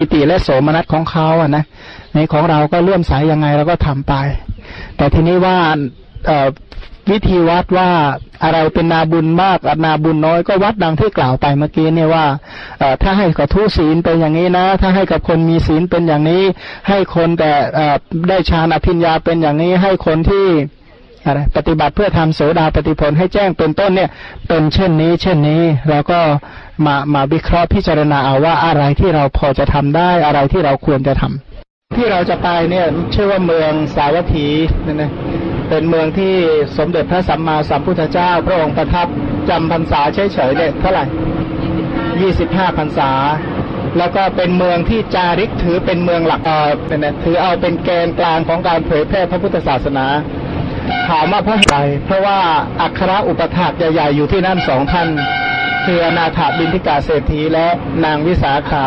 ปิติและโสมนัสของเขาอะนะในของเราก็เลื่อมใสยังไงเราก็ทำไป แต่ทีนี้ว่าวิธีวัดว่าอะไรเป็นนาบุญมากนาบุญน้อยก็วัดดังที่กล่าวไปเมื่อกี้เนี่ยว่าถ้าให้กับทุศีลเป็นอย่างนี้นะ ถ้าให้กับคนมีศีลเป็นอย่างนี้ ให้คนแต่ได้ฌานอภิญญาเป็นอย่างนี้ ให้คนที่ อะไรปฏิบัติเพื่อทำโสดาปฏิผลให้แจ้งเป็นต้นเนี่ย เป็นเช่นนี้ เช่นนี้แล้วก็มามาวิเคราะห์พิจารณาเอาว่าอะไรที่เราพอจะทำได้อะไรที่เราควรจะทำที่เราจะไปเนี่ยชื่อว่าเมืองสาวัตถีนั่นนะเป็นเมืองที่สมเด็จพระสัมมาสัมพุทธเจ้า พระองค์ประทับจำพรรษาเฉยๆเนี่ยเท่าไหร่ยี่สิบห้าพรรษา แล้วก็เป็นเมืองที่จาริกถือเป็นเมืองหลักเออเนี่ยถือเอาเป็นแกนกลางของการเผยแพร่พระพุทธศาสนา ถามว่าเพราะอะไรเพราะว่าอัครอุปถากใหญ่ๆอยู่ที่นั่นสองท่านคืออนาถาบินทิกาเศรษฐีและนางวิสาขา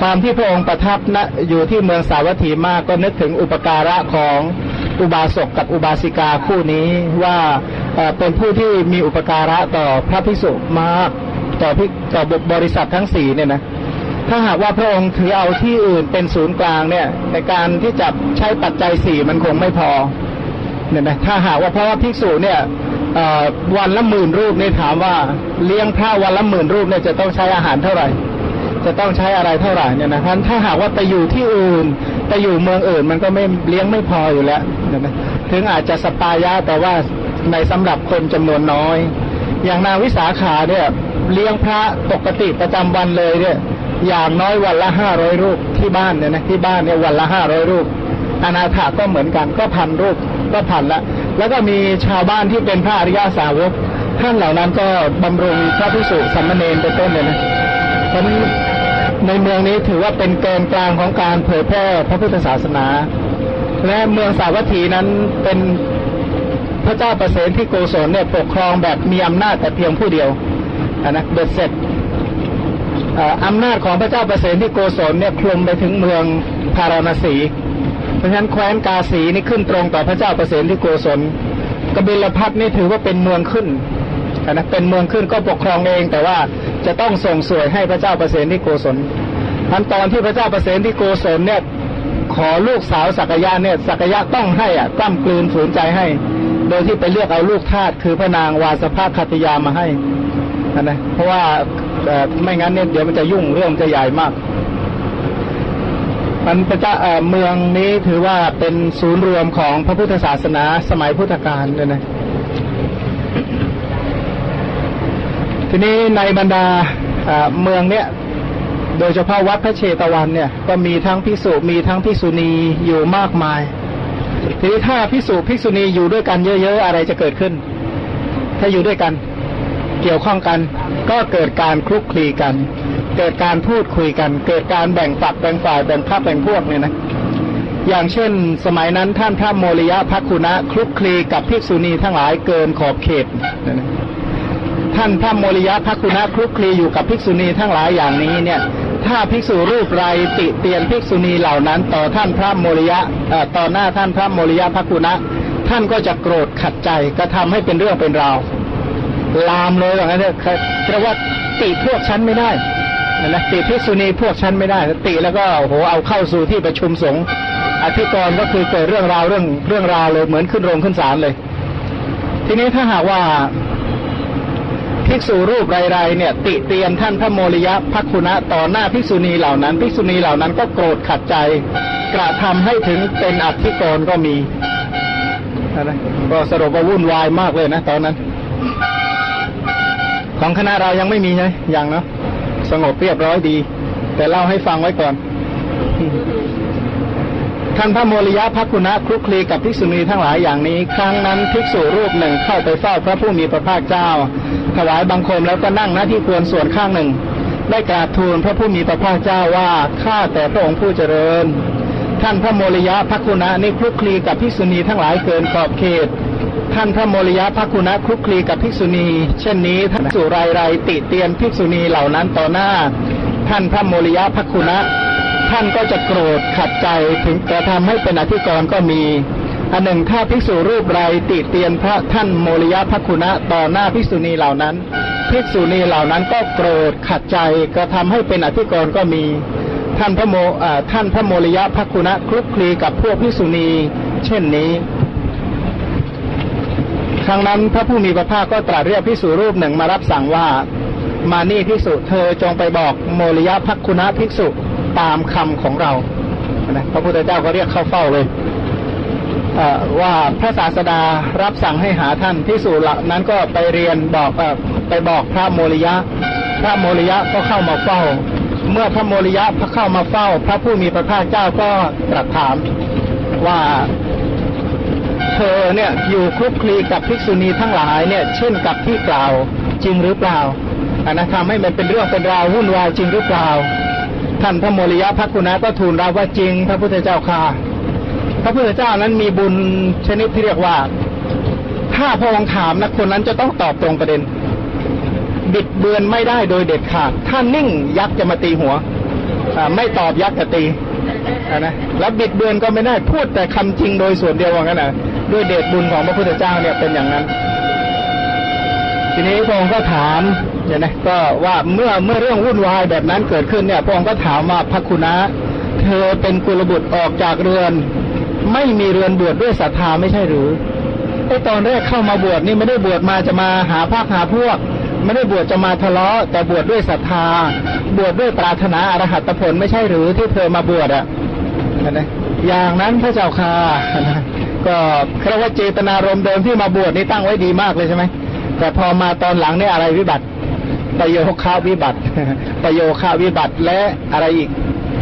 ความที่พระองค์ประทับณอยู่ที่เมืองสาวัตถีมากก็นึกถึงอุปการะของอุบาสกกับอุบาสิกาคู่นี้ว่าเป็นผู้ที่มีอุปการะต่อพระภิกษุมากต่อพิต่อบริษัททั้งสี่เนี่ยนะถ้าหากว่าพระองค์ถือเอาที่อื่นเป็นศูนย์กลางเนี่ยในการที่จะใช้ปัจจัยสี่มันคงไม่พอ เนี่ยนะถ้าหากว่าเพราะว่าภิกษุเนี่ยวันละหมื่นรูปเนี่ยถามว่าเลี้ยงพระวันละหมื่นรูปเนี่ยจะต้องใช้อาหารเท่าไหร่ จะต้องใช้อะไรเท่าไหร่เนี่ยนะถ้าหากว่าไปอยู่ที่อื่นไปอยู่เมืองอื่นมันก็ไม่เลี้ยงไม่พออยู่แล้วเนี่ยนะถึงอาจจะสปายะแต่ว่าในสำหรับคนจำนวนน้อย อย่างนางวิสาขาเนี่ยเลี้ยงพระปกติประจำวันเลยเนี่ยอย่างน้อยวันละห้าร้อยรูปที่บ้านเนี่ยนะที่บ้านเนี่ยวันละห้าร้อยรูปอนาถาก็เหมือนกันก็พันรูป ก็พันละ แล้วก็มีชาวบ้านที่เป็นพระอริยาสาวก ท่านเหล่านั้นก็บำรุงพระพิสุสัมมาเนนเป็นต้นเลยนะเพราะในเมืองนี้ถือว่าเป็นเกณฑ์กลางของการเผยแพร่พระพุทธศาสนา และเมืองสาวัตถีนั้นเป็นพระเจ้าประเสนที่โกศลเนี่ยปกครองแบบมีอำนาจแต่เพียงผู้เดียวนะเบ็ดเสร็จอำนาจของพระเจ้าประเสนที่โกศลเนี่ยคลุมไปถึงเมืองพาราณสี ราะฉะนั้นแคว้นกาสีนี่ขึ้นตรงต่อพระเจ้าประเสนที่โกศลกบิลพัทนี่ถือว่าเป็นเมืองขึ้นนะเป็นเมืองขึ้นก็ปกครองเองแต่ว่าจะต้องส่งสวยให้พระเจ้าประเสนที่โกศลทันตอนที่พระเจ้าประเสนที่โกศลเนี่ยขอลูกสาวสักยะเนี่ยสักยะต้องให้อะกล้ำกลืนฝืนใจให้ โดยที่ไปเลือกเอาลูกทาสคือพระนางวาสภาคัตยามาให้นะเพราะว่าไม่งั้นเนี่ยเดี๋ยวมันจะยุ่งเรื่องจะใหญ่มาก มันพระเจ้าเมืองนี้ถือว่าเป็นศูนย์รวมของพระพุทธศาสนาสมัยพุทธกาลเลยนะทีนี้ในบรรดาเมืองเนี้ยโดยเฉพาะวัดพระเชตวันเนี่ย ก็มีทั้งพิสุมีทั้งพิสุณีอยู่มากมาย ทีนี้ถ้าพิสุพิสุณีอยู่ด้วยกันเยอะๆอะไรจะเกิดขึ้น ถ้าอยู่ด้วยกัน เกี่ยวข้องกัน ก็เกิดการคลุกคลีกัน เกิดการพูดคุยกัน เกิดการแบ่งฝักแบ่งฝ่ายแบ่งพรรคแบ่งพวกเนี่ยนะอย่างเช่น สมัยนั้นท่านพระโมริยะพักคุณะคลุกคลีกับภิกษุณีทั้งหลายเกินขอบเขตนะท่านพระโมริยะพักคุณะคลุกคลีอยู่กับภิกษุณีทั้งหลายอย่างนี้เนี่ย ถ้าภิกษุรูปไรติเตียนภิกษุณีเหล่านั้น ต่อท่านพระโมริยะต่อหน้าท่านพระโมริยะพักคุณะท่านก็จะโกรธขัดใจก็ทำให้เป็นเรื่องเป็นราวลามเลยอย่างนั้นเนี่ยเรียกว่าติพวกฉันไม่ได้ นั่นแหละติพิสุนีพวกฉันไม่ได้ติแล้วก็โหเอาเข้าสู่ที่ประชุมสงฆ์อธิกรก็คือเกิดเรื่องราวเรื่องเรื่องราวเลยเหมือนขึ้นโรงขึ้นศาลเลย ทีนี้ถ้าหากว่าภิกษุรูปไรๆเนี่ย ติเตียนท่านพระโมริยะพักคุณะต่อหน้าภิกษุณีเหล่านั้นภิกษุณีเหล่านั้นก็โกรธขัดใจ กระทำให้ถึงเป็นอธิกรก็มีนะก็สรุปว่าวุ่นวายมากเลยนะ ตอนนั้น ของคณะเรายังไม่มีใช่ยังเนาะ สงบเรียบร้อยดี แต่เล่าให้ฟังไว้ก่อน ท่านพระโมริยะพักคุณะคลุกคลีกับภิกษุณีทั้งหลายอย่างนี้ ครั้งนั้นภิกษุรูปหนึ่งเข้าไปเฝ้าพระผู้มีพระภาคเจ้า ถวายบังคมแล้วก็นั่งหน้าที่ควรส่วนข้างหนึ่ง ได้กราบทูลพระผู้มีพระภาคเจ้าว่าข้าแต่พระองค์ผู้เจริญ ท่านพระโมริยะพักคุณะนี่คลุกคลีกับภิกษุณีทั้งหลายเกินขอบเขต ท่านพระโมริยะพักคุณะคลุกคลีกับภิกษุณี เช่นนี้ท่านสุไรไรติเตียนภิกษุณีเหล่านั้นต่อหน้า ท่านพระโมริยะพักคุณะ ท่านก็จะโกรธขัดใจถึงจะทำให้เป็นอธิกรณ์ก็มีอันหนึ่งถ้าภิกษุรูปไรติเตียนพระท่านโมริยะพักคุณะต่อหน้าภิกษุณีเหล่านั้นภิกษุณีเหล่านั้นก็โกรธขัดใจกระทาให้เป็นอธิกรณ์ก็มี ท่านพระโมท่านพระโมริยะพักคุณะคลุกคลีกับพวกพิสุณี เช่นนี้ ครั้งนั้นพระผู้มีพระภาคก็ตรัสเรียกพิสุรูปหนึ่งมารับสั่งว่า มานี่พิสุเธอจงไปบอกโมริยะพักคุณะภิกษุตามคำของเรานะพระพุทธเจ้าก็เรียกเข้าเฝ้าเลยว่าพระศาสดารับสั่งให้หาท่านพิสูจน์นั้นก็ไปเรียนบอกไปบอกพระโมริยะ พระโมริยะก็เข้ามาเฝ้า เมื่อพระโมริยะเข้ามาเฝ้า พระผู้มีพระภาคเจ้าก็ตรัสถามว่า เธอเนี่ยอยู่คลุกคลีกับภิกษุณีทั้งหลายเนี่ยเช่นกับที่กล่าวจริงหรือเปล่าอันนั้นทำให้มันเป็นเรื่องเป็นราววุ่นวายจริงหรือเปล่า ท่านพระโมริยะพระคุณะก็ทูลรับว่าจริง พระพุทธเจ้าค่ะ พระพุทธเจ้านั้นมีบุญชนิดที่เรียกว่า ถ้าพระองค์ถามนะคนนั้นจะต้องตอบตรงประเด็น บิดเบือนไม่ได้โดยเด็ดขาด ถ้านิ่งยักษ์จะมาตีหัวไม่ตอบยักษ์จะตีนะแล้วบิดเบือนก็ไม่ได้พูดแต่คำจริงโดยส่วนเดียวว่างั้นนะ ด้วยเดชบุญของพระพุทธเจ้าเนี่ยเป็นอย่างนั้น ทีนี้พระองค์ก็ถามเนี่ยนะก็ว่าเมื่อเมื่อเรื่องวุ่นวายแบบนั้นเกิดขึ้นเนี่ยพระองค์ก็ถามว่าพระคุณะเธอเป็นกุลบุตรออกจากเรือน ไม่มีเรือนบวชดด้วยศรัทธาไม่ใช่หรือไอตอนแรกเข้ามาบวชนี่ไม่ได้บวชมาจะมาหาภาคหาพวก ไม่ได้บวชจะมาทะเลาะแต่บวชดด้วยศรัทธา บวชดด้วยปรารถนาอรหัตผลไม่ใช่หรือที่เธอมาบวชอะนะอย่างนั้นพระเจ้าค่ะ ก็ครว่าเจตนารมณ์เดิมที่มาบวชนี่ตั้งไว้ดีมากเลยใช่ไหมแต่พอมาตอนหลังเนี่ยอะไรวิบัติ ประโยคาวิบัติ ประโยคาวิบัติและอะไรอีก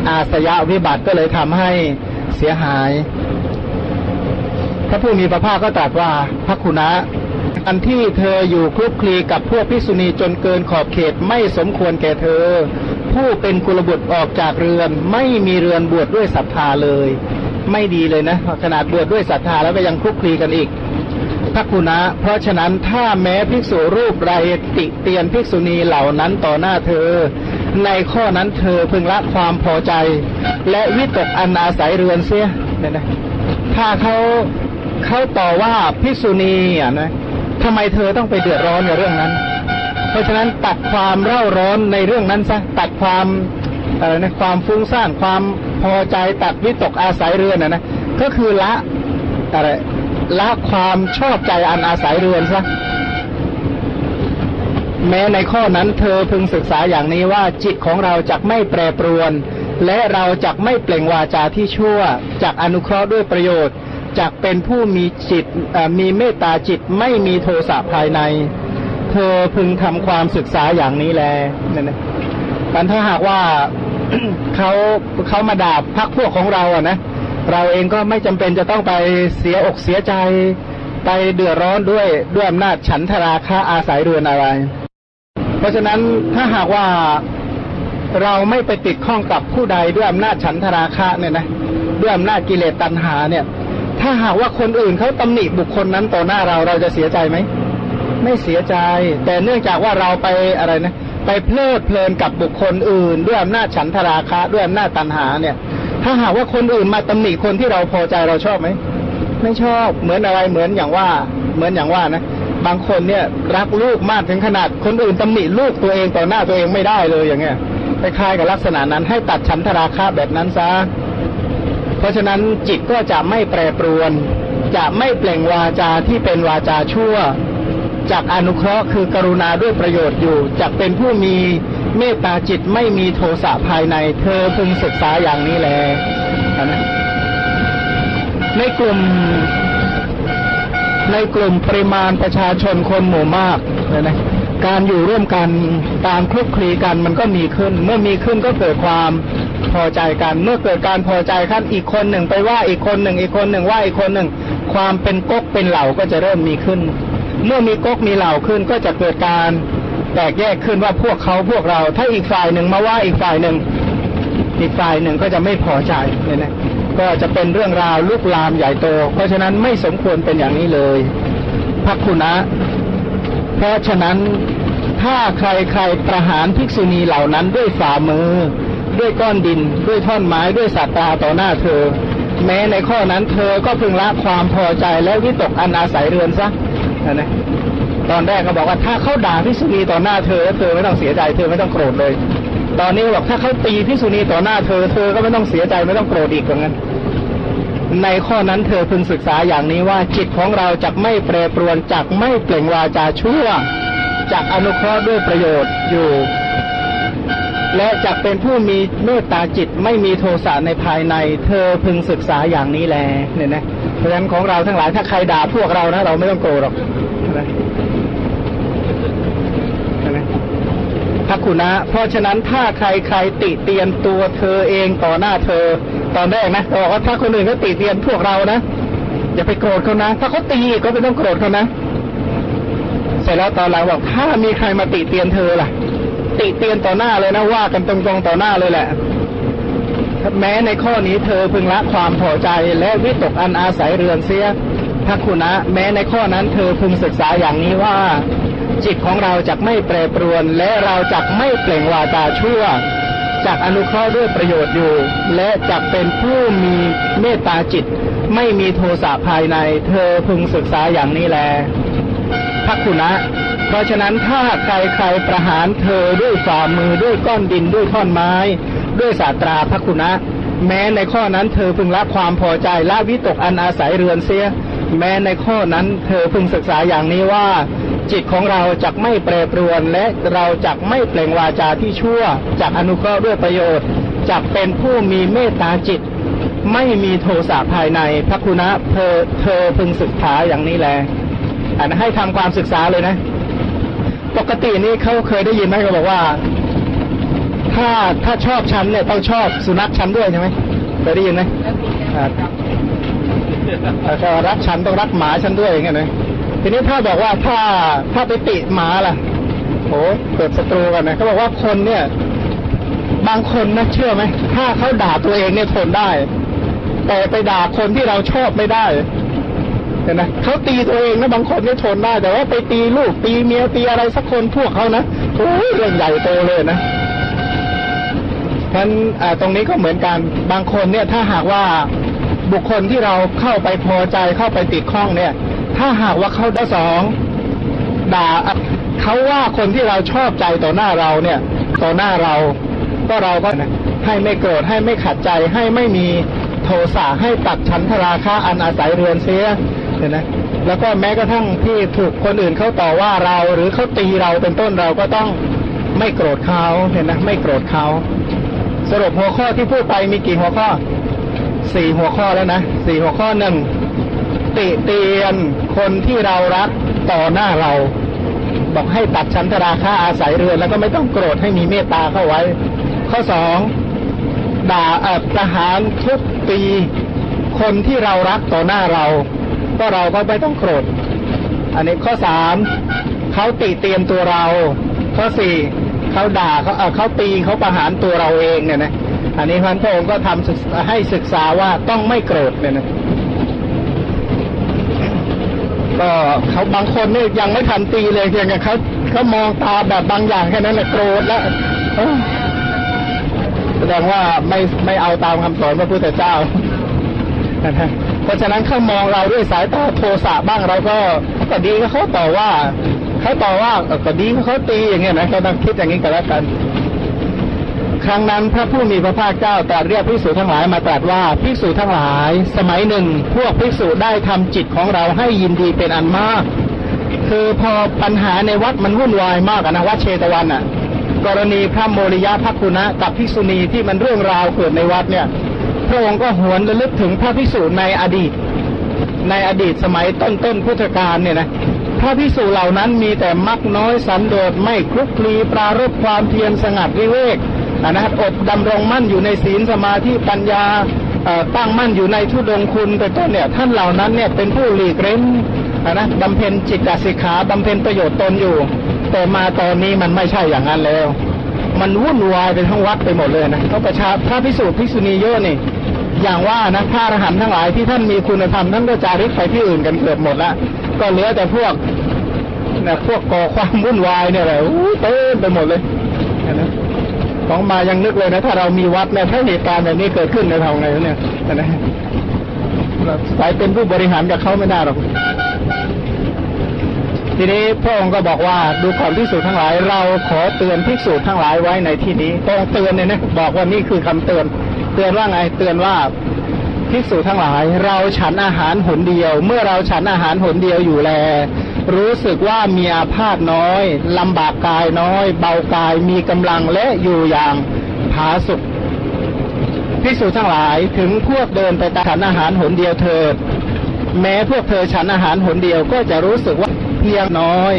อาสยะวิบัติก็เลยทำให้เสียหาย พระผู้มีพระภาคก็ตรัสว่าพระคุณะอันที่เธออยู่คลุกคลีกับพวกพิษุณีจนเกินขอบเขตไม่สมควรแก่เธอ ผู้เป็นกุลบุตรออกจากเรือนไม่มีเรือนบวชดด้วยศรัทธาเลย ไม่ดีเลยนะขนาดบวชดด้วยศรัทธาแล้วก็ยังคลุกคลีกันอีกพระคุณะเพราะฉะนั้นถ้าแม้ภิกษุรูปไรติเตียนภิกษุณีเหล่านั้นต่อหน้าเธอ ในข้อนั้นเธอพึงละความพอใจ และวิตกอันอาศัยเรือนเสียเนี่ยนะถ้าเขาเขาต่อว่าพิกษุณีอะนะทำไมเธอต้องไปเดือดร้อนในเรื่องนั้น เพราะฉะนั้นตัดความเร่าร้อนในเรื่องนั้นซะตัดความอะไรนะความฟุ้งซ่านความ พอใจตัดวิตกอาศัยเรือนนะนะก็คือละอะไรละความชอบใจอันอาศัยเรือนซะแม้ในข้อนั้นเธอพึงศึกษาอย่างนี้ว่าจิตของเราจะไม่แปรปรวน และเราจะไม่เปล่งวาจาที่ชั่วจากอนุเคราะห์ด้วยประโยชน์จักเป็นผู้มีจิตมีเมตตาจิตไม่มีโทสะภายใน เธอพึงทำความศึกษาอย่างนี้แลนี่ยนะกันถ้าหากว่า เขาเขามาด่าพักพวกของเราอะนะเราเองก็ไม่จำเป็นจะต้องไปเสียอกเสียใจไปเดือดร้อนด้วยด้วยอำนาจฉันทราคะอาศัยเรือนอะไร เพราะฉะนั้นถ้าหากว่าเราไม่ไปติดข้องกับผู้ใดด้วยอำนาจฉันทราคะเนี่ยนะด้วยอำนาจกิเลสตัณหาเนี่ย ถ้าหากว่าคนอื่นเขาตำหนิบุคคลนั้นต่อหน้าเราเราจะเสียใจไหม ไม่เสียใจ แต่เนื่องจากว่าเราไปอะไรนะ ไปเพลิดเพลินกับบุคคลอื่น ด้วยอำนาจฉันทราคะ ด้วยอำนาจตัณหาเนี่ย ถ้าหากว่าคนอื่นมาตำหนิคนที่เราพอใจเราชอบไหมไม่ชอบเหมือนอะไรเหมือนอย่างว่า เหมือนอย่างว่านะบางคนเนี่ยรักลูกมากถึงขนาดคนอื่นตำหนิลูกตัวเองต่อหน้าตัวเองไม่ได้เลยอย่างเงี้ยคล้ายกับลักษณะนั้นให้ตัดฉันทราคะแบบนั้นซะเพราะฉะนั้นจิตก็จะไม่แปรปรวน จะไม่เปล่งวาจาที่เป็นวาจาชั่ว จากอนุเคราะห์คือกรุณาด้วยประโยชน์อยู่จะเป็นผู้มีเมตตาจิตไม่มีโทสะภายในเธอพึงศึกษาอย่างนี้แลนะในกลุ่ม ในกลุ่มปริมาณประชาชนคนหมู่มากเลยนะการอยู่ร่วมกันตามคลุกคลีกันมันก็มีขึ้น เมื่อมีขึ้นก็เกิดความพอใจกัน เมื่อเกิดการพอใจขั้นอีกคนหนึ่งไปว่าอีกคนหนึ่งอีกคนหนึ่งว่าอีกคนหนึ่ง ความเป็นก๊กเป็นเหล่าก็จะเริ่มมีขึ้น เมื่อมีก๊กมีเหล่าขึ้นก็จะเกิดการแตกแยกขึ้นว่าพวกเขาพวกเรา ถ้าอีกฝ่ายหนึ่งมาว่าอีกฝ่ายหนึ่ง อีกฝ่ายหนึ่งก็จะไม่พอใจเนี่ยนะก็จะเป็นเรื่องราวลุกลามใหญ่โต เพราะฉะนั้นไม่สมควรเป็นอย่างนี้เลยพักคุณะ เพราะฉะนั้นถ้าใครใครประหารภิกษุณีเหล่านั้นด้วยฝ่ามือ ด้วยก้อนดิน ด้วยท่อนไม้ด้วยสัตตาต่อหน้าเธอ แม้ในข้อนั้นเธอก็พึงละความพอใจและวิตกอันอาศัยเรือนซะ นะตอนแรกก็บอกว่าถ้าเขาด่าภิกษุณีต่อหน้าเธอ เธอไม่ต้องเสียใจเธอไม่ต้องโกรธเลย ตอนนี้บอกถ้าเขาตีพิกษุณีต่อหน้าเธอ เธอก็ไม่ต้องเสียใจไม่ต้องโกรธอีกเหมือนกันในข้อนั้นเธอพึงศึกษาอย่างนี้ว่าจิตของเราจะไม่แปรปรวนจักไม่เปล่งวาจาชั่วจักอนุเคราะห์ด้วยประโยชน์อยู่ และจักเป็นผู้มีเมตตาจิตไม่มีโทสะในภายใน เธอพึงศึกษาอย่างนี้แลเนี่ยนะ เพราะฉะนั้นของเราทั้งหลายถ้าใครด่าพวกเรานะ เราไม่ต้องโกรธหรอกนะนะคุณนะ เพราะฉะนั้นถ้าใครใครติเตียนตัวเธอเองต่อหน้าเธอ ตอนแรกนะบอกว่าถ้าคนอื่นเขาติเตียนพวกเรานะอย่าไปโกรธเขานะ ถ้าเขาตีก็ไม่ต้องโกรธเขานะ เสร็จแล้วตอนหลังบอกถ้ามีใครมาติเตียนเธอล่ะ ติเตียนต่อหน้าเลยนะว่ากันตรงๆต่อหน้าเลยแหละ แม้ในข้อนี้เธอพึงละความพอใจและวิตกอันอาศัยเรือนเสียทักคุณะแม้ในข้อนั้นเธอพึงศึกษาอย่างนี้ว่า จิตของเราจะไม่แปรปรวน และเราจะไม่เปล่งวาจาชั่วจากอนุเคราะห์ด้วยประโยชน์อยู่ และจะเป็นผู้มีเมตตาจิต ไม่มีโทสะภายใน เธอพึงศึกษาอย่างนี้แลทักคุณะเพราะฉะนั้นถ้าใครใครประหารเธอด้วยฝ่ามือด้วยก้อนดินด้วยท่อนไม้ ด้วยสาตราพักคุณะแม้ในข้อนั้นเธอพึงละความพอใจละวิตกอันอาศัยเรือนเสีย แม้ในข้อนั้นเธอพึงศึกษาอย่างนี้ว่า จิตของเราจะไม่แปรปรวนและเราจะไม่เปล่งวาจาที่ชั่วจากอนุเคราะห์ด้วยประโยชน์จะเป็นผู้มีเมตตาจิต ไม่มีโทสะภายในพระคุณะเธอเธอพึงศึกษาอย่างนี้แหละอันให้ทำความศึกษาเลยนะ ปกตินี่เขาเคยได้ยินไหมเขาบอกว่า ถ้าถ้าชอบฉันเนี่ยต้องชอบสุนัขฉันด้วยใช่ไหมเคยได้ยินไหมถ้ารักฉันต้องรักหมาฉันด้วยอย่างเงี้ยนะทีนี้ถ้าบอกว่าถ้าถ้าไปติหมาล่ะโหเกิดศัตรูกันนะเขาบอกว่าคนเนี่ย บางคนนะเชื่อไหมถ้าเขาด่าตัวเองเนี่ยทนได้ แต่ไปด่าคนที่เราชอบไม่ได้เห็นไหมเขาตีตัวเองนะบางคนเนี่ยทนได้ แต่ว่าไปตีลูกตีเมียตีอะไรสักคนพวกเขานะโอ้ยเรื่องใหญ่โตเลยนะ ฉะนั้นตรงนี้ก็เหมือนกันบางคนเนี่ยถ้าหากว่าบุคคลที่เราเข้าไปพอใจเข้าไปติดข้องเนี่ย ถ้าหากว่าเขาได้สองด่าเขาว่าคนที่เราชอบใจต่อหน้าเราเนี่ย ต่อหน้าเราก็เราก็ให้ไม่โกรธให้ไม่ขัดใจให้ไม่มีโทสะให้ตัดชั้นทราคาอันอาศัยเรือนเสียเห็นไหมแล้วก็แม้กระทั่งที่ถูกคนอื่นเขาต่อว่าเราหรือเขาตีเราเป็นต้นเราก็ต้องไม่โกรธเขาเห็นไหมไม่โกรธเขา สรุปหัวข้อที่พูดไปมีกี่หัวข้อสี่หัวข้อแล้วนะสี่หัวข้อหนึ่งติเตียนคนที่เรารักต่อหน้าเรา บอกให้ตัดชั้นทราค่าอาศัยเรือนแล้วก็ไม่ต้องโกรธให้มีเมตตาเข้าไว้ ข้อสองด่าประหารทุกปีคนที่เรารักต่อหน้าเราก็เราก็ไม่ต้องโกรธ อันนี้ข้อสามเขาติเตียนตัวเรา ข้อสี่ เขาด่าเขาเขาตีเขาประหารตัวเราเองเนี่ยนะอันนี้พันพระองค์ก็ทำให้ศึกษาว่าต้องไม่โกรธเนี่ยนะก็เขาบางคนเนี่ยยังไม่ทันตีเลยเพียงแต่เขาเขามองตาแบบบางอย่างแค่นั้นแหละโกรธแล้วแสดงว่าไม่ไม่เอาตามคำสอนพระพุทธเจ้าเพราะฉะนั้นเขามองเราด้วยสายตาโทสะบ้างเราก็ก็ดีก็เขาต่อว่า เขาต่อว่าก็ดีเขาตีอย่างเงี้ยนะเขาต้องคิดอย่างนี้กันแล้วกัน ครั้งนั้นพระผู้มีพระภาคเจ้าตรัสเรียกภิกษุทั้งหลายมาตรัสว่าภิกษุทั้งหลาย สมัยหนึ่ง พวกภิกษุได้ทำจิตของเราให้ยินดีเป็นอันมาก คือพอปัญหาในวัดมันวุ่นวายมากนะวัดเชตวันอะ กรณีพระโมริยะพักคุณะกับภิกษุณีที่มันเรื่องราวเกิดในวัดเนี่ยพระองค์ก็หวนระลึกถึงพระพิสูจน์ในอดีต ในอดีตสมัยต้นต้นพุทธกาลเนี่ยนะ พระพิสูจน์เหล่านั้นมีแต่มักน้อยสันโดษไม่คลุกคลีปรารบความเพียรสงัดวิเวกนะอดดำรงมั่นอยู่ในศีลสมาธิปัญญาตั้งมั่นอยู่ในทุดงคุณเป็นต้นเนี่ยท่านเหล่านั้นเนี่ยเป็นผู้หลีกเล้นนะบำเพ็ญจิตสิกขาบำเพ็ญประโยชน์ตนอยู่ แต่มาตอนนี้มันไม่ใช่อย่างนั้นแล้ว มันวุ่นวายไปทั้งวัดไปหมดเลยนะเพราะประชาพระพิสูจน์พิษุณีเยอะนี่อย่างว่านะพระอรหันต์ทั้งหลายที่ท่านมีคุณธรรมท่านก็จาริกไปที่อื่นกันเกือบหมดละ ก็เหลือแต่พวกนะพวกก่อความวุ่นวายเนี่ยแหละเต็มไปหมดเลยนะของมายังนึกเลยนะ ถ้าเรามีวัดเนี่ยถ้าเหตุการณ์แบบนี้เกิดขึ้นในทางไงเนี่ยนะสายเป็นผู้บริหารกับเขาไม่ได้หรอกทีนี้พระองค์ก็บอกว่าดูก่อนภิกษุทั้งหลาย เราขอเตือนภิกษุทั้งหลายไว้ในที่นี้ตรงเตือนเนี่ยนะบอกว่านี่คือคำเตือน เตือนว่าไงเตือนว่า ภิกษุทั้งหลาย เราฉันอาหารหนเดียว เมื่อเราฉันอาหารหนเดียวอยู่แล รู้สึกว่ามีอาพาธน้อยลำบากกายน้อย เบากายมีกำลังและอยู่อย่างผาสุกภิกษุทั้งหลายถึงพวกเดินไปฉันอาหารหนเดียวเถิด แม้พวกเธอฉันอาหารหนเดียวก็จะรู้สึกว่าเพียงน้อย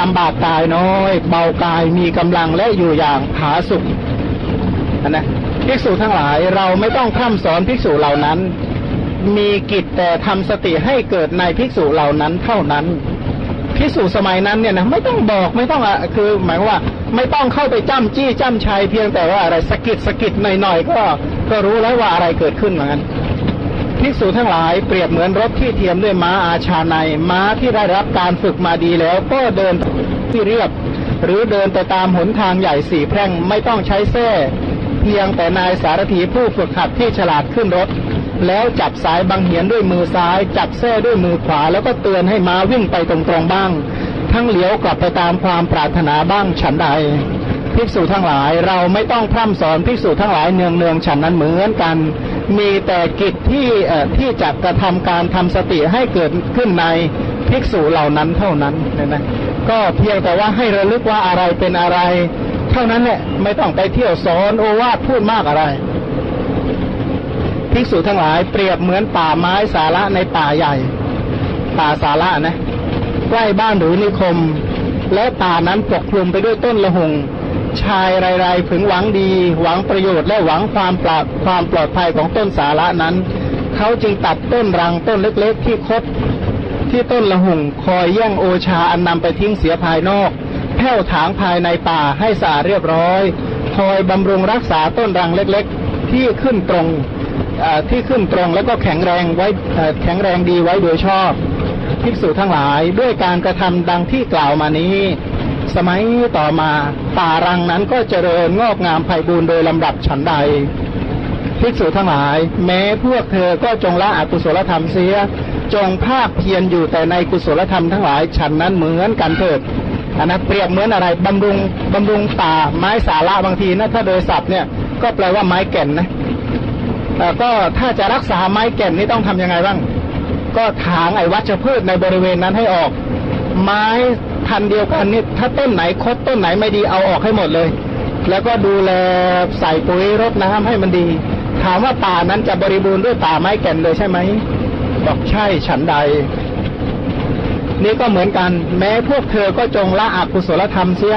ลำบากกายน้อย เบากายมีกำลังและอยู่อย่างผาสุกนะ ภิกษุทั้งหลายเราไม่ต้องพร่ำสอนภิกษุเหล่านั้น มีกิจแต่ทำสติให้เกิดในภิกษุเหล่านั้นเท่านั้นภิกษุสมัยนั้นเนี่ยนะไม่ต้องบอกไม่ต้องอะคือ หมายว่า ไม่ต้องเข้าไปจ้ำจี้จ้ำชัยเพียงแต่ว่าอะไรสกิดสกิดหน่อยๆก็ก็รู้แล้วว่าอะไรเกิดขึ้นเหมือนกันภิกษุทั้งหลายเปรียบเหมือนรถที่เทียมด้วยม้าอาชาในม้าที่ได้รับการฝึกมาดีแล้ว ก็เดินที่เรียบ หรือเดินไปตามหนทางใหญ่สี่แพร่งไม่ต้องใช้แส้ พียงแต่นายสารถีผู้ฝึกขัดที่ฉลาดขึ้นรถ แล้วจับสายบังเหียนด้วยมือซ้าย จับแส้ด้วยมือขวา แล้วก็เตือนให้ม้าวิ่งไปตรงๆบ้าง ทั้งเลี้ยวกลับไปตามความปรารถนาบ้างฉันใดภิกษุทั้งหลายเราไม่ต้องพร่ำสอนภิกษุทั้งหลายเนืองเนืองฉันนั้นเหมือนกัน มีแต่กิจที่ที่จะกระทำการทำสติให้เกิดขึ้นในภิกษุเหล่านั้นเท่านั้นนะนะก็เพียงแต่ว่าให้ระลึกว่าอะไรเป็นอะไร เท่านั้นแหละไม่ต้องไปเที่ยวสอนโอวาทพูดมากอะไรภิกษุทั้งหลายเปรียบเหมือนป่าไม้สาระในป่าใหญ่ ป่าสาระนะ ใกล้บ้านหรือนิคม และป่านั้นปกคลุมไปด้วยต้นละหง ชายรายๆถึงหวังดี หวังประโยชน์และหวังความปลอดความปลอดภัยของต้นสาระนั้น เขาจึงตัดต้นรังต้นเล็กๆ ที่คดที่ต้นละหงคอยแย่งโอชาอันนำไปทิ้งเสียภายนอก แผ้วถางภายในป่าให้สะอาดเรียบร้อย คอยบำรุงรักษาต้นรังเล็กๆ ที่ขึ้นตรงที่ขึ้นตรงแล้วก็แข็งแรงไว้แข็งแรงดีไว้โดยชอบภิกษุทั้งหลายด้วยการกระทำดังที่กล่าวมานี้ สมัยต่อมาป่ารังนั้นก็เจริญงอกงามไพบูรณ์โดยลำดับฉันใดภิกษุทั้งหลาย แม้พวกเธอก็จงละอกุศลธรรมเสีย จงภาคเพียรอยู่แต่ในกุศลธรรมทั้งหลายฉันนั้นเหมือนกันเถิด อันนั้นเปรียบเหมือนอะไรบำรุงบำรุงป่าไม้สาระบางทีนะถ้าโดยศัพท์เนี่ยก็แปลว่าไม้แก่นนะแต่ก็ถ้าจะรักษาไม้แก่นนี่ต้องทํำยังไงบ้าง ก็ถางไอ้วัชพืชในบริเวณนั้นให้ออก ไม้พันเดียวกันนี่ถ้าต้นไหนคดต้นไหนไม่ดีเอาออกให้หมดเลย แล้วก็ดูแลใส่ปุ๋ยรดน้ำให้มันดี ถามว่าป่านั้นจะบริบูรณ์ด้วยป่าไม้แก่นเลยใช่ไหมบอกใช่ฉันใด นี่ก็เหมือนกัน แม้พวกเธอก็จงละอกุศลธรรมเสีย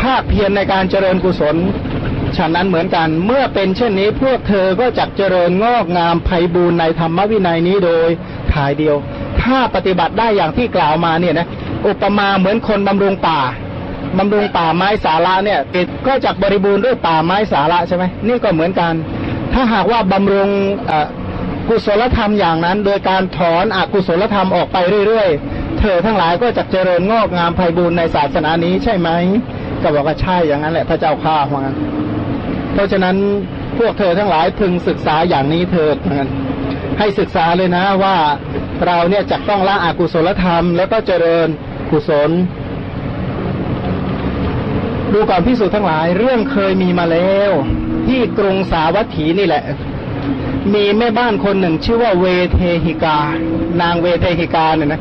ภาคเพียรในการเจริญกุศลฉะนั้นเหมือนกันเมื่อเป็นเช่นนี้พวกเธอก็จักเจริญงอกงามไพบูรณ์ในธรรมวินัยนี้โดยถ่ายเดียว ถ้าปฏิบัติได้อย่างที่กล่าวมาเนี่ยนะอุปมาเหมือนคนบำรุงป่าบำรุงป่าไม้สาระเนี่ยก็จักบริบูรณ์ด้วยป่าไม้สาระใช่ไหมนี่ก็เหมือนกัน ถ้าหากว่าบำรุงกุศลธรรมอย่างนั้น โดยการถอนอกุศลธรรมออกไปเรื่อยๆ เธอทั้งหลายก็จะเจริญงอกงามไพบูรณ์ในศาสนานี้ใช่ไหมก็บอกว่าใช่อย่างนั้นแหละพระเจ้าข้าว่างั้น เพราะฉะนั้นพวกเธอทั้งหลายพึงศึกษาอย่างนี้เถิดเหมือนกันให้ศึกษาเลยนะว่าเราเนี่ยจะต้องละอกุศลธรรม แล้วก็เจริญกุศล ดูก่อนพิสูจน์ทั้งหลายเรื่องเคยมีมาแล้ว ที่กรุงสาวัตถีนี่แหละ มีแม่บ้านคนหนึ่งชื่อว่าเวเทหิกา นางเวเทหิกาเนี่ยนะ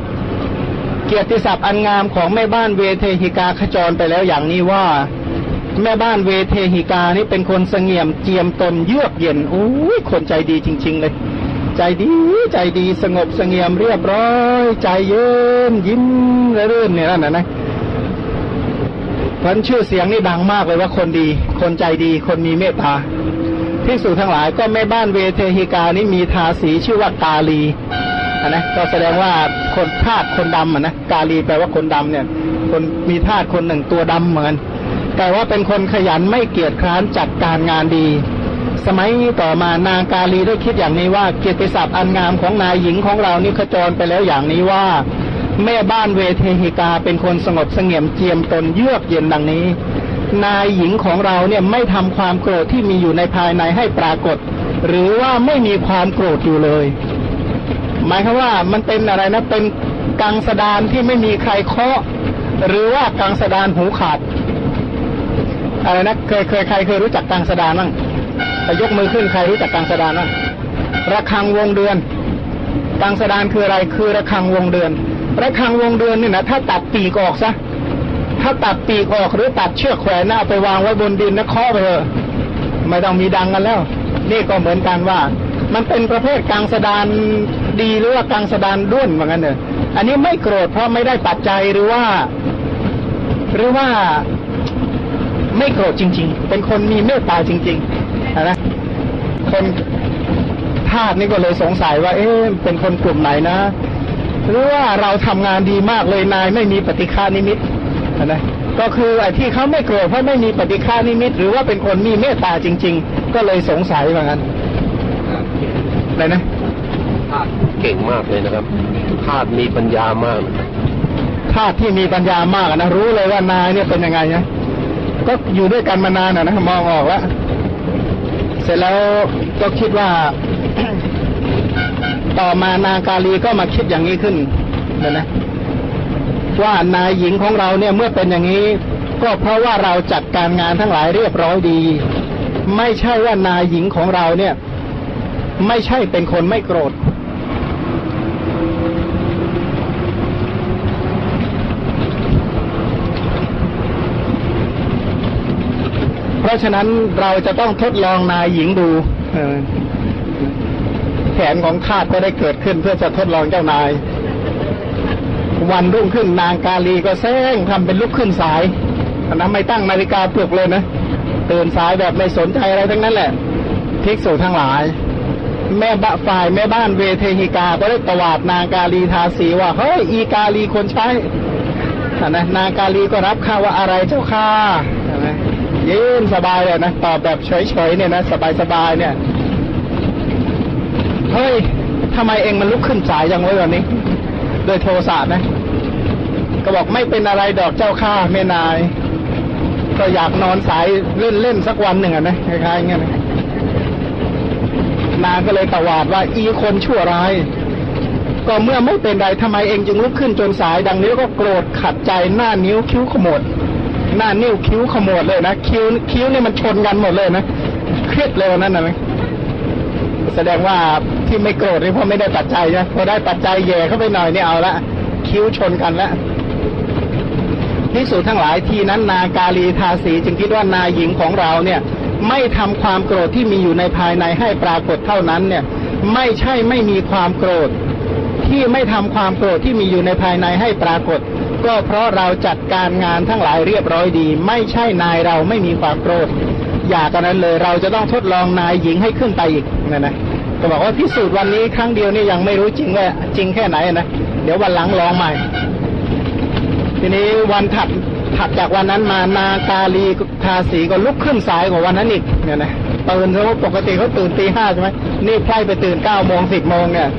เกียรติศัพท์อันงามของแม่บ้านเวเทหิกาขจรไปแล้วอย่างนี้ว่า แม่บ้านเวเทหิกานี่เป็นคนเสงี่ยมเจียมตนเยือกเย็นโอ้ยคนใจดีจริง ๆ เลย ใจดีใจดีสงบเสงี่ยมเรียบร้อย ใจเย็นยิ้มเรื่อนเนี่ยนั่นนะพันชื่อเสียงนี่ดังมากเลยว่าคนดี คนใจดีคนมีเมตตาพิสูจทั้งหลายก็แม่บ้านเวเทหิกานี่มีทาสีชื่อว่ากาลีนะก็แสดงว่า คนทาสคนดำอะนะกาลีแปลว่าคนดำเนี่ย คนมีทาสคนหนึ่งตัวดำเหมือน แต่ว่าเป็นคนขยันไม่เกียจคร้านจัดการงานดี สมัยต่อมานางกาลีได้คิดอย่างนี้ว่าเกียรติศัพท์อันงามของนายหญิงของเรานี่ขจรไปแล้วอย่างนี้ว่า แม่บ้านเวเทหิกาเป็นคนสงบเสงี่ยมเจียมตนเยือกเย็นดังนี้ นายหญิงของเราเนี่ยไม่ทำความโกรธที่มีอยู่ในภายในให้ปรากฏ หรือว่าไม่มีความโกรธอยู่เลย หมายคือว่ามันเป็นอะไรนะเป็นกังสดานที่ไม่มีใครเคาะ หรือว่ากังสดานหูขาด อะไรนะเคยเคยใครเคยรู้จักกังสดานบ้างไปยกมือขึ้นใครรู้จักกังสดานบ้างระฆังวงเดือนกังสดานคืออะไรคือระฆังวงเดือนระฆังวงเดือนนี่นะถ้าตัดปีกออกซะถ้าตัดปีกออกหรือตัดเชือกแขวนหน้าไปวางไว้บนดินนะเคาะไปเถอะไม่ต้องมีดังกันแล้ว นี่ก็เหมือนกันว่า มันเป็นประเภทกังสดานดีหรือว่ากังสดานด้วนเหมือนกันเนอะอันนี้ไม่โกรธเพราะไม่ได้ปัจจัยหรือว่า หรือว่าไม่โกรธจริง ๆ เป็นคนมีเมตตาจริงๆนะคนทาสนี่ก็เลยสงสัยว่า เอ๊ะเป็นคนกลุ่มไหนนะ หรือว่าเราทำงานดีมากเลยนายไม่มีปฏิฆานิมิตนะก็คือไอ้ที่เขาไม่โกรธเพราะไม่มีปฏิฆานิมิต หรือว่าเป็นคนมีเมตตาจริง ๆ ก็เลยสงสัยว่างั้น อะไรนะทาสเก่งมากเลยนะครับทาสมีปัญญามากทาสที่มีปัญญามากอะนะรู้เลยว่านายเนี่ยเป็นยังไงนะก็อยู่ด้วยกันมานานอะนะมองออกแล้วเสร็จแล้วก็คิดว่า ต่อมานางกาลีก็มาคิดอย่างนี้ขึ้นเห็นไหมว่านายหญิงของเราเนี่ยเมื่อเป็นอย่างนี้ ก็เพราะว่าเราจัดการงานทั้งหลายเรียบร้อยดี ไม่ใช่ว่านายหญิงของเราเนี่ย ไม่ใช่เป็นคนไม่โกรธ เพราะฉะนั้นเราจะต้องทดลองนายหญิงดูแผนของทาก็ได้เกิดขึ้นเพื่อจะทดลองเจ้านาย วันรุ่งขึ้นนางกาลีก็แซงทำเป็นลุกขึ้นสายอันนั้นไม่ตั้งนาฬิกาปลุกเลยนะตื่นสายแบบไม่สนใจอะไรทั้งนั้นแหละภิกษุทั้งหลาย แม่บะฝ่ายแม่บ้านเวเทหิกา ก็ได้ตวาดนางกาลีทาสีว่าเฮ้ยอีกาลีคนใช้นะนางกาลีก็รับข้าว่าอะไรเจ้าค่ะใช่ไหมยืนสบายเลยนะตอบแบบเฉยๆเนี่ยนะสบายๆเนี่ยเฮ้ยทำไมเองมันลุกขึ้นสายยังไว้วันนี้ โดยโทสะนะ ก็บอกไม่เป็นอะไรดอกเจ้าข้าแม่นาย ก็อยากนอนสายเล่นเล่นๆสักวันหนึ่งอะนะคล้ายๆอย่างเงี้ยนะ นางก็เลยตวาดว่าอีคนชั่วร้าย ก็เมื่อไม่เป็นไรทำไมเองจึงลุกขึ้นจนสาย ดังนี้ก็โกรธขัดใจหน้านิ้วคิ้วขมวดหน้านิ้วคิ้วขมวดเลยนะคิ้วคิ้วเนี่ยมันชนกันหมดเลยนะเครียดเลยวันนั่นนะแสดงว่าที่ไม่โกรธนี่เพราะไม่ได้ปัจจัยนะพอได้ปัจจัยแย่เข้าไปหน่อยนี่เอาละคิ้วชนกันล้วพิสูจทั้งหลายทีนั้นนากาลีทาสีจึงคิดว่านายหญิงของเราเนี่ย ไม่ทำความโกรธที่มีอยู่ในภายในให้ปรากฏเท่านั้นเนี่ย ไม่ใช่ไม่มีความโกรธ ที่ไม่ทำความโกรธที่มีอยู่ในภายในให้ปรากฏ ก็เพราะเราจัดการงานทั้งหลายเรียบร้อยดี ไม่ใช่นายเราไม่มีความโกรธ อย่ากันนั้นเลยเราจะต้องทดลองนายหญิงให้ขึ้นไปอีกนะนะก็บอกว่าพิสูจน์วันนี้ครั้งเดียวนี่ยังไม่รู้จริงว่าจริงแค่ไหนนะเดี๋ยววันหลังลองใหม่ ทีนี้วันถัดถัดจากวันนั้นมานากาลี ทาสีก็ลุกขึ้นสายกว่าวันนั้นอีกเนี่ยนะตื่นเพราะว่าปกติเขาตื่นตีห้าใช่ไหมนี่ไพร่ไปตื่นเก้าโมงสิบโมงเนี่ย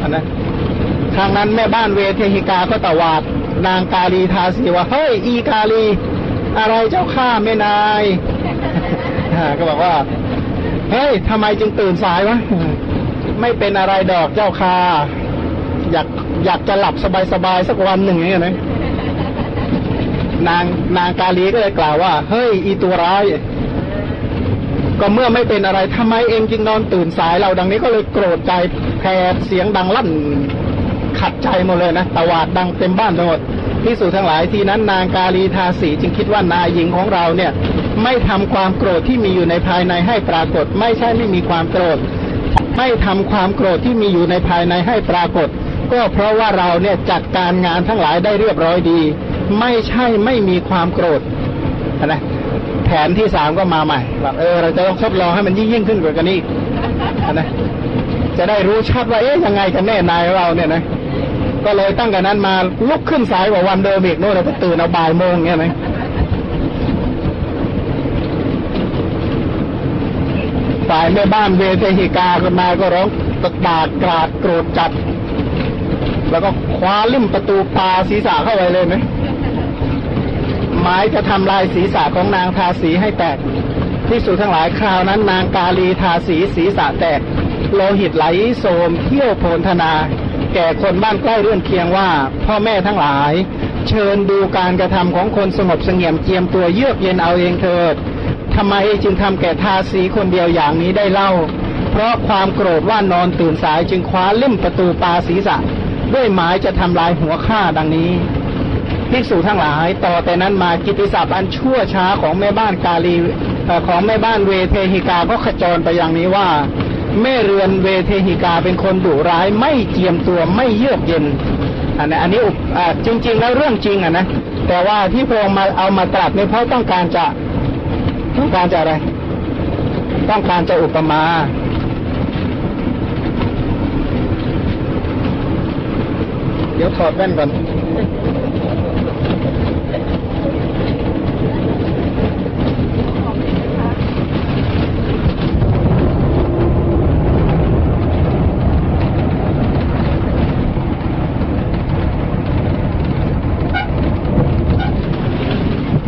อันนะทางนั้นแม่บ้านเวเทหิกาก็ตวาด นางกาลีทาสีว่าเฮ้ยอีกาลี อะไรเจ้าข้าแม่นายก็บอกว่าเฮ้ยทำไมจึงตื่นสายวะไม่เป็นอะไรดอกเจ้าค่ะอยากอยากจะหลับสบายๆสักวันหนึ่งอย่างเงี้ยนะ นางนางกาลีก็เลยกล่าวว่า เฮ้ย อีตัวร้าย ก็เมื่อไม่เป็นอะไรทำไมเองจึงนอนตื่นสายเราดังนี้ก็เลยโกรธใจแผดเสียงดังลั่น ขัดใจหมดเลยนะตวาดดังเต็มบ้านไปหมดพิสูจทั้งหลายทีนั้นนางกาลีทาสีจึงคิดว่านายหญิงของเราเนี่ย ไม่ทำความโกรธที่มีอยู่ในภายในให้ปรากฏ ไม่ใช่ไม่มีความโกรธไม่ทำความโกรธที่มีอยู่ในภายในให้ปรากฏ ก็เพราะว่าเราเนี่ยจัดการงานทั้งหลายได้เรียบร้อยดี ไม่ใช่ไม่มีความโกรธนะแผนที่สามก็มาใหม่แบบเออ เราจะต้องทดลองให้มันยิ่งยิ่งขึ้นกว่านี้นะจะได้รู้ชัดว่าเอ๊ะยังไงกันแน่นายเราเนี่ยนะก็เลยตั้งแต่นั้นมาลุกขึ้นสายกว่าวันเดิมอีกโน่นเราก็ตื่นเอาบ่ายโมงเงี้ยนะฝ่ายแม่บ้านเวเทหิกาก็มาก็ร้องตะบาดกราดโกรธจัด แล้วก็คว้าลิ่มประตูปาศีรษะเข้าไปเลยนะ ไม้จะทำลายศีรษะของนางทาสีให้แตกที่สุดทั้งหลายคราวนั้น นางกาลีทาสีศีรษะแตก โลหิตไหลโสมเที่ยวโพนธนา แก่คนบ้านใกล้เรื่อนเคียงว่า พ่อแม่ทั้งหลาย เชิญดูการกระทำของคนสงบเสงี่ยมเจียมตัวเยือกเย็นเอาเองเถิดทำไมจึงทำแก่ทาสีคนเดียวอย่างนี้ได้เล่า เพราะความโกรธว่านอนตื่นสายจึงคว้าเล่มประตูปาศีรษะ ด้วยหมายจะทำลายหัวข้าดังนี้ ภิกษุทั้งหลายต่อแต่นั้นมากิติศัพท์อันชั่วช้าของแม่บ้านกาลีของแม่บ้านเวเทหิกาก็ขจรไปอย่างนี้ว่าแม่เรือนเวเทหิกาเป็นคนดุร้ายไม่เจียมตัวไม่เยือกเย็นอันนี้อันนี้จริง ๆ แล้วเรื่องจริงอะนะแต่ว่าที่พระองค์มาเอามาตรัสเนี่ยเพราะต้องการจะต้องการจะอะไร ต้องการจะอุปมาเดี๋ยวถอดแว่นก่อน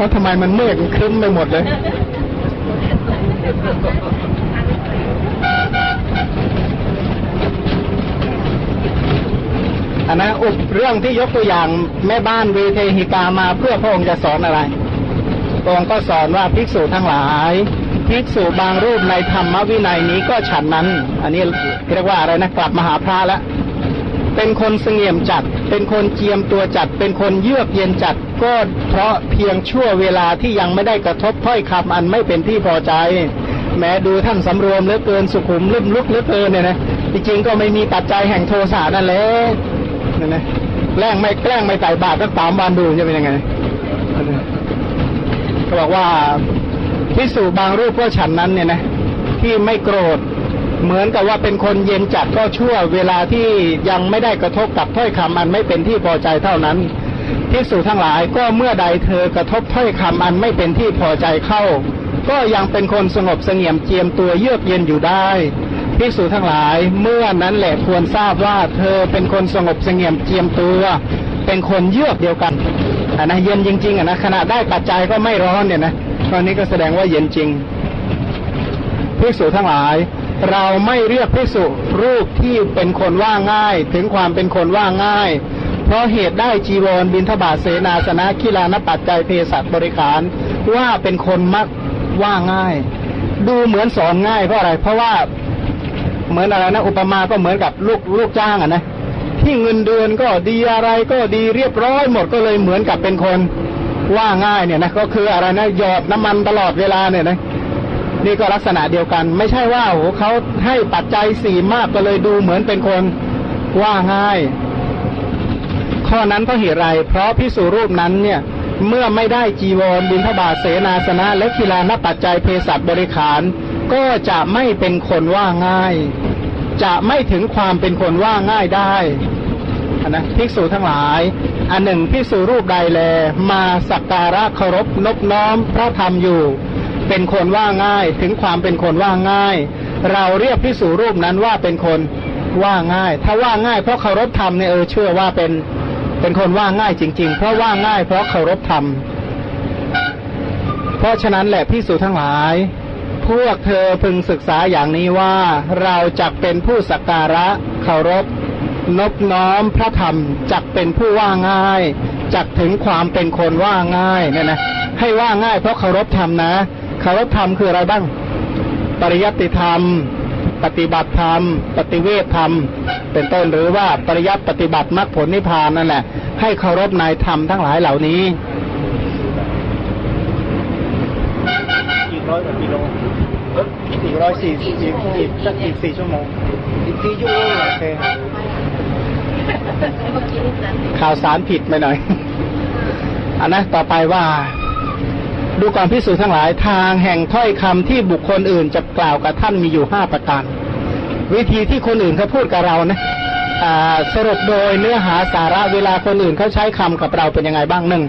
เพราทำไมมันเมฆมันครึ้มไปหมดเลย อันนะอุปเรื่องที่ยกตัวอย่างแม่บ้านเวเทหิกามาเพื่อพระองค์จะสอนอะไรพระองค์ก็สอนว่าภิกษุทั้งหลายภิกษุบางรูปในธรรมวินัยนี้ก็ฉันนั้น อันนี้เรียกว่าอะไรนะกลับมาหาพระแล้วเป็นคนเสงี่ยมจัด เป็นคนเจียมตัวจัด เป็นคนเยือกเย็นจัด ก็เพราะเพียงชั่วเวลาที่ยังไม่ได้กระทบถ้อยคำอันไม่เป็นที่พอใจ แม้ดูท่านสำรวมเหลือเกินสุขุมลุ่มลุกเหลือเกินเนี่ยนะจริงๆก็ไม่มีปัจจัยแห่งโทสะนั่นแหละเนี่ยนะแกล้งไม่แกล้งไม่ใส่บาตรสักสามวันดูจะเป็นยังไงเขาบอกว่าพิสูบางรูปก็ฉันนั้นเนี่ยนะที่ไม่โกรธ เหมือนกับว่าเป็นคนเย็นจัดก็ชั่วเวลาที่ยังไม่ได้กระทบกับถ้อยคำอันไม่เป็นที่พอใจเท่านั้นพิสูจทั้งหลายก็เมื่อใดเธอกระทบถ้อยคำอันไม่เป็นที่พอใจเข้า ก็ยังเป็นคนสงบเสงี่ยมเจียมตัวเยือกเย็นอยู่ได้พิสูจทั้งหลายเมื่อนั้นแหละควรทราบว่าเธอเป็นคนสงบเสงี่ยมเจียมตัว เป็นคนเยือกเดียวกันอันนะเย็นจริงๆอะนะขณะได้ปัจจัยก็ไม่ร้อนเนี่ยนะตอนนี้ก็แสดงว่าเย็นจริงพิสูจทั้งหลาย เราไม่เรียกพิสุรูปที่เป็นคนว่าง่าย ถึงความเป็นคนว่าง่าย เพราะเหตุได้จีวรบินทบาทเสนาสนะกีฬานปัจจัยเภสัชบริขารว่าเป็นคนมักว่าง่าย ดูเหมือนสอนง่ายเพราะอะไร เพราะว่าเหมือนอะไรนะอุปมาก็เหมือนกับลูกลูกจ้างอะนะที่เงินเดือนก็ดีอะไรก็ดีเรียบร้อยหมดก็เลยเหมือนกับเป็นคนว่าง่ายเนี่ยนะก็คืออะไรนะหยอดน้ำมันตลอดเวลาเนี่ยนะ นี่ก็ลักษณะเดียวกัน ไม่ใช่ว่าโอ้เขาให้ปัจจัยสี่มากก็เลยดูเหมือนเป็นคนว่าง่าย ข้อนั้นเพราะเหตุไรเพราะพิสูรูปนั้นเนี่ยเมื่อไม่ได้จีวรบินทบาทเสนาสนะ และกีฬานปัจจัยเภสัชบริขาร ก็จะไม่เป็นคนว่าง่าย จะไม่ถึงความเป็นคนว่าง่ายได้นะภิกษุทั้งหลาย อันหนึ่งภิกษุรูปใดแล มาสักการะเคารพนบน้อมพระธรรมอยู่ เป็นคนว่าง่าย ถึงความเป็นคนว่าง่าย เราเรียกภิกษุรูปนั้นว่าเป็นคนว่าง่าย ถ้าว่าง่ายเพราะเคารพธรรมเนี่ยเออเชื่อว่าเป็นเป็นคนว่าง่ายจริง ๆ เพราะว่าง่ายเพราะเคารพธรรม เพราะฉะนั้นแหละพิสูจทั้งหลาย พวกเธอพึงศึกษาอย่างนี้ว่าเราจักเป็นผู้สักการะเคารพนบน้อมพระธรรมจักเป็นผู้ว่าง่ายจักถึงความเป็นคนว่าง่ายเนี่ยนะให้ว่าง่ายเพราะเคารพธรรมนะ คารพธรรมคืออะไรบ้าง ปริยัติธรรม ปฏิบัติธรรม ปฏิเวทธรรม เป็นต้นหรือว่าปริยัติปฏิบัติมรรคผลนิพพานนั่นแหละ ให้เคารพนายธรรมทั้งหลายเหล่านี้อีกร้อยกว่ากิโลสี่ร้อยสี่สิบอีกอีกสักอีกสี่ชั่วโมงอีกสี่ชั่วโมงโอเคข่าวสารผิดไปหน่อยอันนะต่อไปว่า ดูก่อนพิสูจน์ทั้งหลายทางแห่งถ้อยคำที่บุคคลอื่นจะกล่าวกับท่านมีอยู่ห้าประการ วิธีที่คนอื่นเขาพูดกับเรานะอ่าสรุปโดยเนื้อหาสาระเวลาคนอื่นเขาใช้คำกับเราเป็นยังไงบ้างหนึ่ง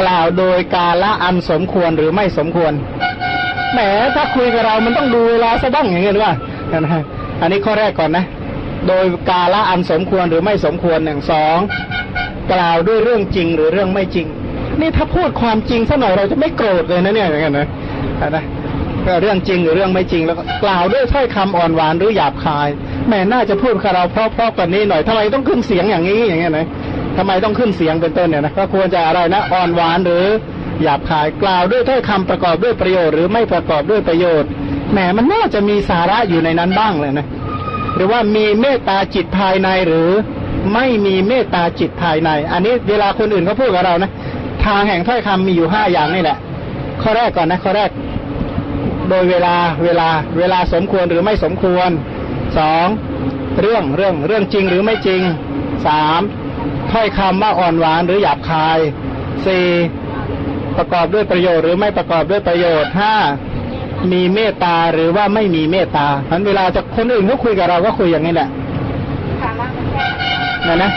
กล่าวโดยกาละอันสมควรหรือไม่สมควรแหมถ้าคุยกับเรามันต้องดูเวลาซะบ้างอย่างเงี้ยหรือว่านะอันนี้ข้อแรกก่อนนะ โดยกาละอันสมควรหรือไม่สมควรหนึ่งสองกล่าวด้วยเรื่องจริงหรือเรื่องไม่จริง นี่ถ้าพูดความจริงสักหน่อยเราจะไม่โกรธเลยนะเนี่ยอย่างเงี้ยนะนะก็เรื่องจริงหรือเรื่องไม่จริงแล้วก็กล่าวด้วยถ้อยคำอ่อนหวานหรือหยาบคาย แม่น่าจะพูดกับเราเพราะๆกว่านี้หน่อยทำไมต้องขึ้นเสียงอย่างนี้อย่างเงี้ยนะทำไมต้องขึ้นเสียงเป็นต้นเนี่ยนะก็ควรจะอะไรนะอ่อนหวานหรือหยาบคายกล่าวด้วยถ้อยคำประกอบด้วยประโยชน์หรือไม่ประกอบด้วยประโยชน์แหมมันน่าจะมีสาระอยู่ในนั้นบ้างเลยนะหรือว่ามีเมตตาจิตภายในหรือไม่มีเมตตาจิตภายใน อันนี้เวลาคนอื่นเขาพูดกับเรานะ ทางแห่งถ้อยคำมีอยู่ห้าอย่างนี่แหละ ข้อแรกก่อนนะข้อแรก โดยเวลาเวลาเวลาสมควรหรือไม่สมควรสองเรื่องเรื่องเรื่องจริงหรือไม่จริงสามถ้อยคำว่าอ่อนหวานหรือหยาบคายสี่ประกอบด้วยประโยชน์หรือไม่ประกอบด้วยประโยชน์ห้ามีเมตตาหรือว่าไม่มีเมตตาฉะนั้นเวลาจะคนอื่นเขาคุยกับเราก็คุยอย่างนี้แหละนะนะ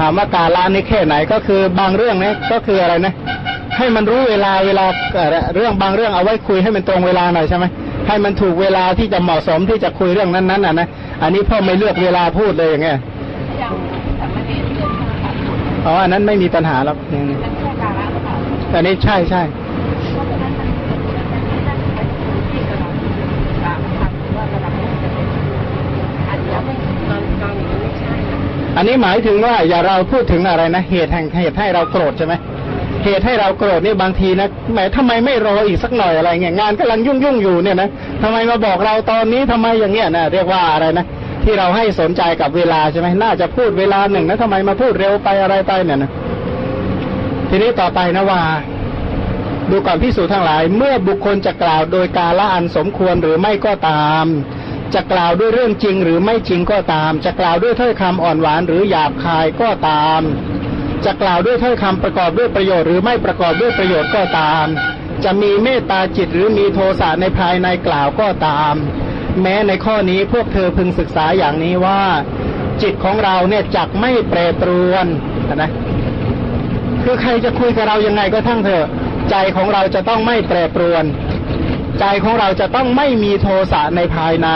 ถามว่าการละนี่แค่ไหนก็คือบางเรื่องเนี่ยก็คืออะไรนะ ให้มันรู้เวลาเวลาเอ่อเรื่องบางเรื่องเอาไว้คุยให้มันตรงเวลาหน่อยใช่ไหมให้มันถูกเวลาที่จะเหมาะสมที่จะคุยเรื่องนั้นๆอะนะอันนี้พ่อไม่เลือกเวลาพูดเลยอย่างเงี้ยอ๋ออันนั้นไม่มีปัญหาหรอกอืมอันนี้ใช่ใช่ อันนี้หมายถึงว่าอย่าเราพูดถึงอะไรนะเหตุแห่งเหตุให้เราโกรธใช่ไหมเหตุให้เราโกรธนี่บางทีนะแหมทำไมไม่รออีกสักหน่อยอะไรเงี้ยงานกำลังยุ่งยุ่งอยู่เนี่ยนะทำไมมาบอกเราตอนนี้ทำไมอย่างเงี้ยนะเรียกว่าอะไรนะที่เราให้สนใจกับเวลาใช่ไหมน่าจะพูดเวลาหนึ่งนะทำไมมาพูดเร็วไปอะไรไปเนี่ยนะทีนี้ต่อไปนะว่า ดูก่อนพิสูจน์ทั้งหลาย เมื่อบุคคลจะกล่าวโดยกาละอันสมควรหรือไม่ก็ตาม จะกล่าวด้วยเรื่องจริงหรือไม่จริงก็ตาม จะกล่าวด้วยถ้อยคำอ่อนหวานหรือหยาบคายก็ตาม จะกล่าวด้วยถ้อยคำประกอบด้วยประโยชน์หรือไม่ประกอบด้วยประโยชน์ก็ตาม จะมีเมตตาจิตหรือมีโทสะในภายในกล่าวก็ตาม แม้ในข้อนี้พวกเธอพึงศึกษาอย่างนี้ว่า จิตของเราเนี่ยจักไม่แปรปรวนนะคือใครจะคุยกับเรายังไงก็ทั้งเถอะ ใจของเราจะต้องไม่แปรปรวน ใจของเราจะต้องไม่มีโทสะในภายใน